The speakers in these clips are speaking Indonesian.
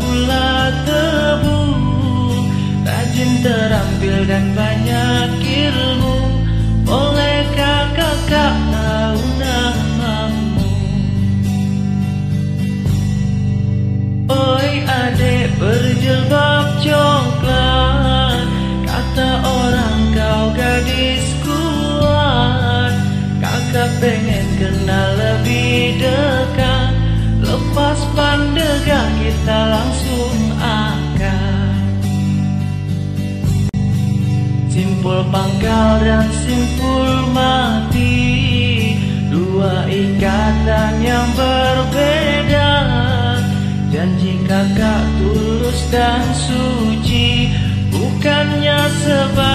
gula tebu Rajin terampil dan banyak Simpul pangkal dan simpul mati. Dua ikatan yang berbeda. Janji kakak tulus dan suci. Bukannya sebatas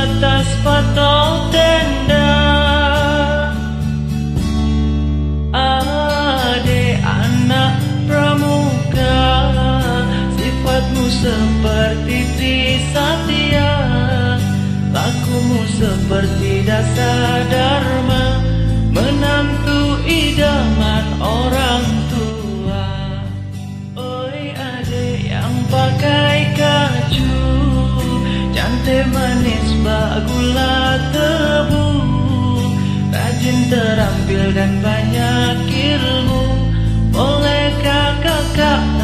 seperti dasar dharma Menantu idaman orang tua. Oi adik yang pakai kaju Cantik manis bak gula tebu. Rajin terampil dan banyak ilmu Bolehkah kakak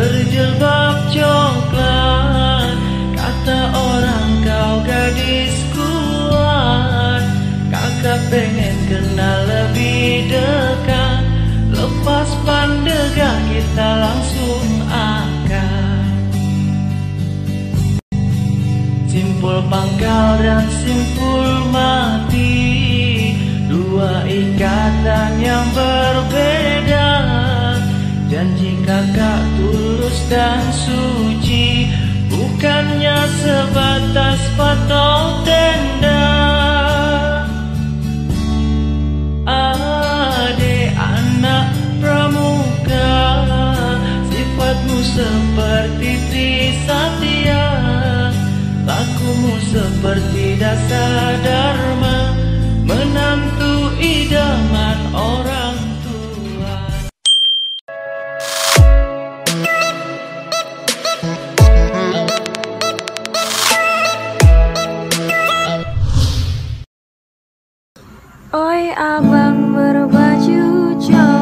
berjilbab coklat Kata orang kau gadis kuat. Kakak pengen kenal lebih dekat. Lepas pandega kita langsung akan Simpul pangkal dan simpul mati. Dua ikatan yang berbeda dasar dharma Menantu idaman orang tua. Oi abang berbaju coklat